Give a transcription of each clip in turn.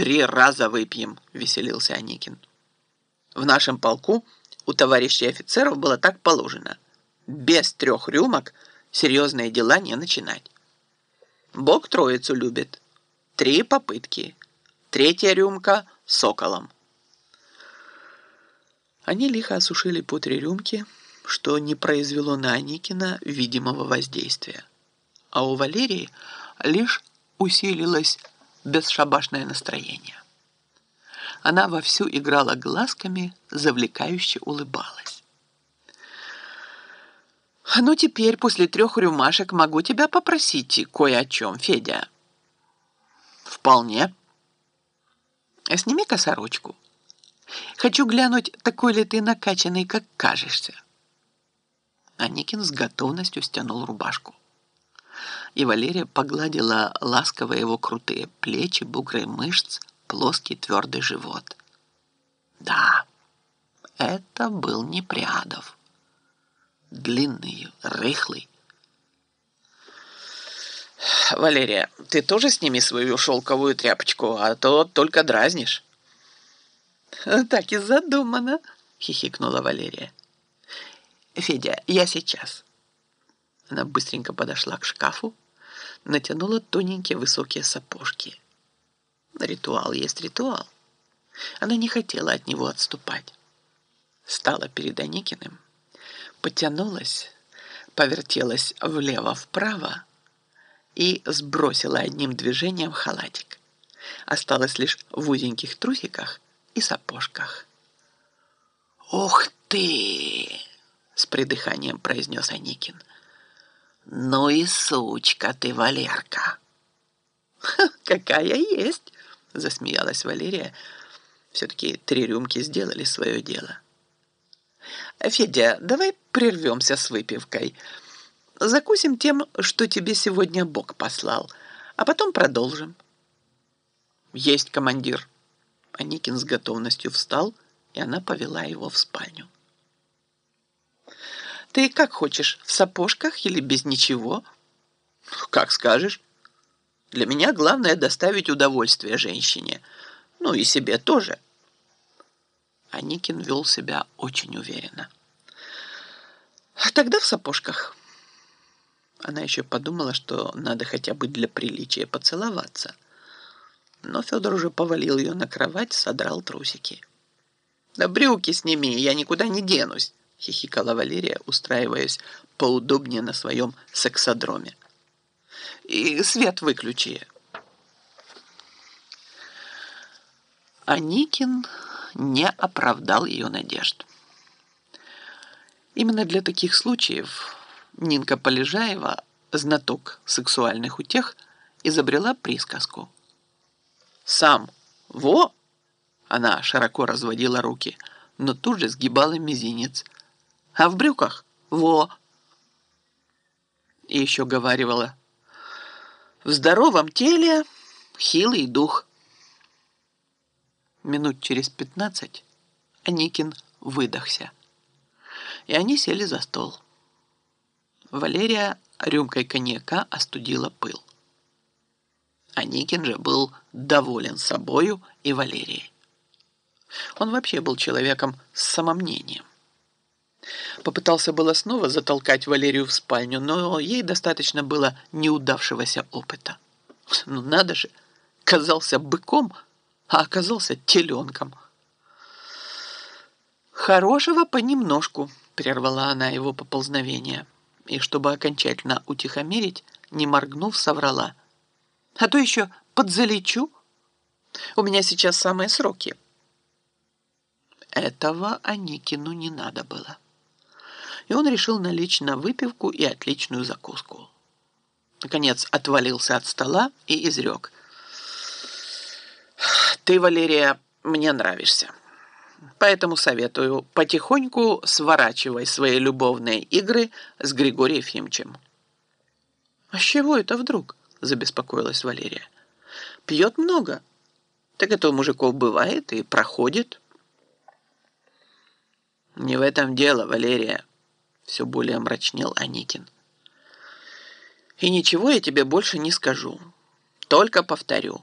три раза выпьем», — веселился Аникин. «В нашем полку у товарищей офицеров было так положено. Без трех рюмок серьезные дела не начинать. Бог троицу любит. Три попытки. Третья рюмка — соколом». Они лихо осушили по три рюмки, что не произвело на Аникина видимого воздействия. А у Валерии лишь усилилось бесшабашное настроение. Она вовсю играла глазками, завлекающе улыбалась. «Ну, теперь, после трех рюмашек, могу тебя попросить кое о чем, Федя?» «Вполне». «Сними косорочку. Хочу глянуть, такой ли ты накачанный, как кажешься». Аникин с готовностью стянул рубашку и Валерия погладила ласково его крутые плечи, бугры мышц, плоский твердый живот. Да, это был Непрядов. Длинный, рыхлый. «Валерия, ты тоже сними свою шелковую тряпочку, а то только дразнишь». «Так и задумано», — хихикнула Валерия. «Федя, я сейчас». Она быстренько подошла к шкафу, натянула тоненькие высокие сапожки. Ритуал есть ритуал. Она не хотела от него отступать. Стала перед Аникиным, потянулась, повертелась влево-вправо и сбросила одним движением халатик. Осталась лишь в узеньких трусиках и сапожках. «Ух ты!» — с придыханием произнес Аникин. «Ну и сучка ты, Валерка!» «Какая есть!» — засмеялась Валерия. Все-таки три рюмки сделали свое дело. «Федя, давай прервемся с выпивкой. Закусим тем, что тебе сегодня Бог послал, а потом продолжим». «Есть командир!» Аникин с готовностью встал, и она повела его в спальню. Ты как хочешь, в сапожках или без ничего? Как скажешь. Для меня главное доставить удовольствие женщине. Ну и себе тоже. Аникин вел себя очень уверенно. Тогда в сапожках. Она еще подумала, что надо хотя бы для приличия поцеловаться. Но Федор уже повалил ее на кровать, содрал трусики. «Да брюки сними, я никуда не денусь» хихикала Валерия, устраиваясь поудобнее на своем сексодроме. «И свет выключи». Аникин не оправдал ее надежд. Именно для таких случаев Нинка Полежаева, знаток сексуальных утех, изобрела присказку. «Сам! Во!» Она широко разводила руки, но тут же сгибала мизинец – а в брюках — во!» И еще говаривала. «В здоровом теле хилый дух». Минут через пятнадцать Аникин выдохся. И они сели за стол. Валерия рюмкой коньяка остудила пыл. Аникин же был доволен собою и Валерией. Он вообще был человеком с самомнением. Попытался было снова затолкать Валерию в спальню, но ей достаточно было неудавшегося опыта. Ну надо же, казался быком, а оказался теленком. «Хорошего понемножку», — прервала она его поползновение, и, чтобы окончательно утихомирить, не моргнув, соврала. «А то еще подзалечу. У меня сейчас самые сроки». Этого Аникину не надо было и он решил налечь на выпивку и отличную закуску. Наконец отвалился от стола и изрек. «Ты, Валерия, мне нравишься. Поэтому советую, потихоньку сворачивай свои любовные игры с Григорием Ефимовичем». «А с чего это вдруг?» – забеспокоилась Валерия. «Пьет много. Так это у мужиков бывает и проходит». «Не в этом дело, Валерия», все более мрачнел Аникин. И ничего я тебе больше не скажу. Только повторю.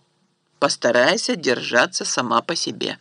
постарайся держаться сама по себе.